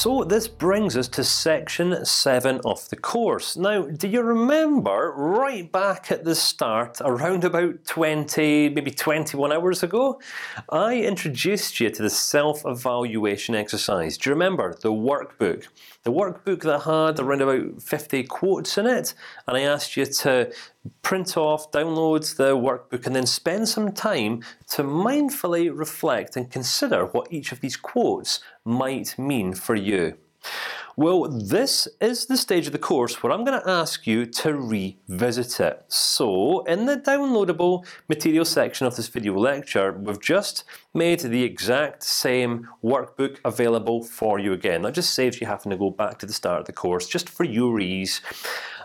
So this brings us to section seven of the course. Now, do you remember right back at the start, around about 20, maybe 21 hours ago, I introduced you to the self-evaluation exercise. Do you remember the workbook? The workbook that had around about 50 quotes in it, and I asked you to print off, download the workbook, and then spend some time to mindfully reflect and consider what each of these quotes might mean for you. Well, this is the stage of the course where I'm going to ask you to revisit it. So, in the downloadable material section of this video lecture, we've just made the exact same workbook available for you again. That just saves you having to go back to the start of the course, just for your ease.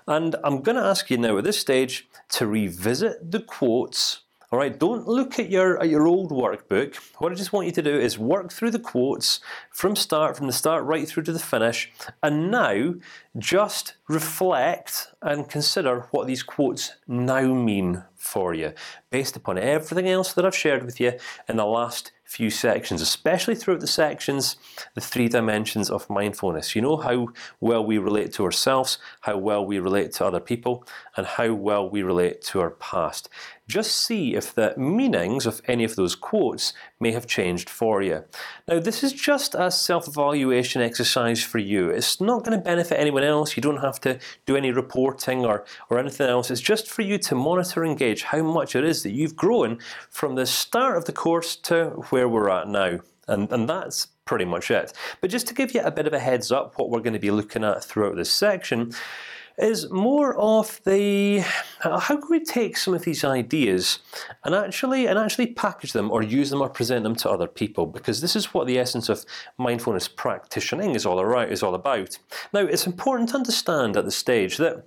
And I'm going to ask you now at this stage to revisit the quotes. All right, don't look at your at your old workbook. What I just want you to do is work through the quotes from start, from the start right through to the finish, and now just reflect and consider what these quotes now mean for you, based upon everything else that I've shared with you in the last few sections, especially throughout the sections, the three dimensions of mindfulness. You know how well we relate to ourselves, how well we relate to other people, and how well we relate to our past. Just see if the meanings of any of those quotes may have changed for you. Now, this is just a self-evaluation exercise for you. It's not going to benefit anyone else. You don't have to do any reporting or or anything else. It's just for you to monitor and gauge how much it is that you've grown from the start of the course to where we're at now. And, and that's pretty much it. But just to give you a bit of a heads up, what we're going to be looking at throughout this section is more of the uh, how can we take some of these ideas and actually and actually package them or use them or present them to other people because this is what the essence of mindfulness practicing is all around is all about. Now, it's important to understand at this stage that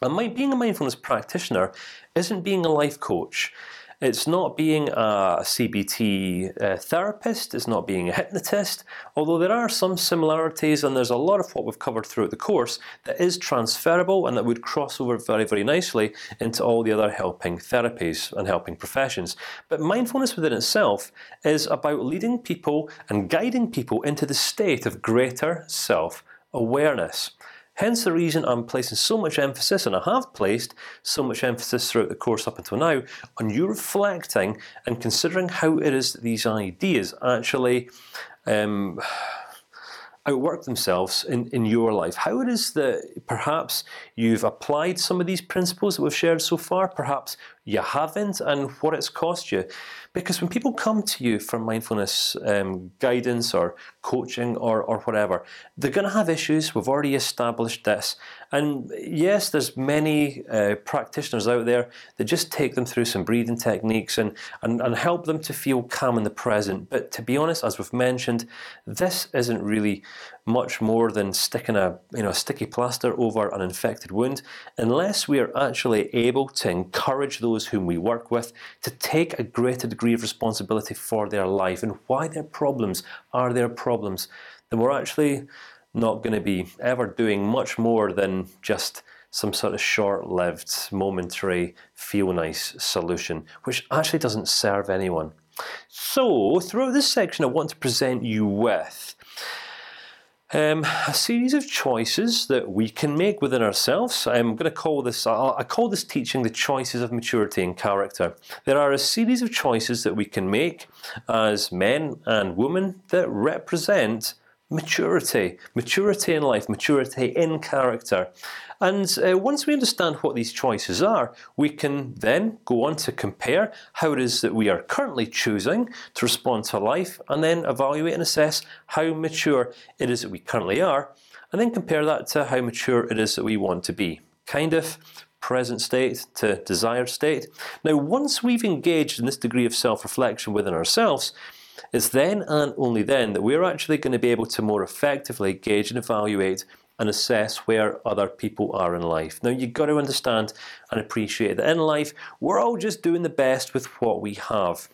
being a mindfulness practitioner isn't being a life coach. It's not being a CBT uh, therapist. It's not being a hypnotist. Although there are some similarities, and there's a lot of what we've covered throughout the course that is transferable and that would cross over very, very nicely into all the other helping therapies and helping professions. But mindfulness within itself is about leading people and guiding people into the state of greater self-awareness. Hence the reason I'm placing so much emphasis, and I have placed so much emphasis throughout the course up until now, on you reflecting and considering how it is that these ideas actually. Um, outwork themselves in in your life. How it is that perhaps you've applied some of these principles that we've shared so far, perhaps you haven't, and what it's cost you. Because when people come to you for mindfulness um, guidance or coaching or or whatever, they're going to have issues. We've already established this, and yes, there's many uh, practitioners out there that just take them through some breathing techniques and, and and help them to feel calm in the present. But to be honest, as we've mentioned, this isn't really much more than sticking a you know a sticky plaster over an infected wound, unless we are actually able to encourage those whom we work with to take a greater degree of responsibility for their life and why their problems are their problems. Then we're actually not going to be ever doing much more than just some sort of short-lived, momentary, feel nice solution, which actually doesn't serve anyone. So, throughout this section, I want to present you with um, a series of choices that we can make within ourselves. I'm going to call this. I call this teaching the choices of maturity and character. There are a series of choices that we can make as men and women that represent maturity, maturity in life, maturity in character. And uh, once we understand what these choices are, we can then go on to compare how it is that we are currently choosing to respond to life, and then evaluate and assess how mature it is that we currently are, and then compare that to how mature it is that we want to be. Kind of present state to desired state. Now, once we've engaged in this degree of self-reflection within ourselves, it's then and only then that we're actually going to be able to more effectively gauge and evaluate and assess where other people are in life. Now you've got to understand and appreciate that in life we're all just doing the best with what we have.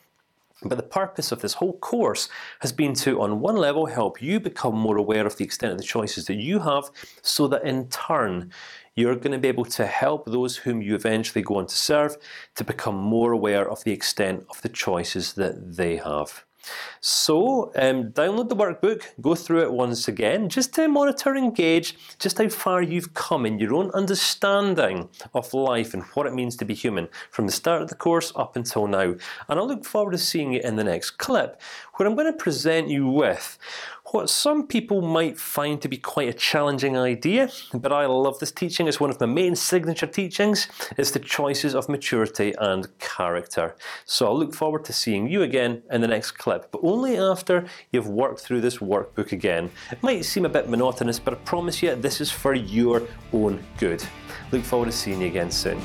But the purpose of this whole course has been to, on one level, help you become more aware of the extent of the choices that you have, so that in turn you're going to be able to help those whom you eventually go on to serve to become more aware of the extent of the choices that they have. So um, download the workbook, go through it once again, just to monitor and gauge just how far you've come in your own understanding of life and what it means to be human from the start of the course up until now. And I look forward to seeing you in the next clip, where I'm going to present you with what some people might find to be quite a challenging idea, but I love this teaching. It's one of my main signature teachings. It's the choices of maturity and character. So I look forward to seeing you again in the next clip, but only after you've worked through this workbook again. It might seem a bit monotonous, but I promise you, this is for your own good. Look forward to seeing you again soon.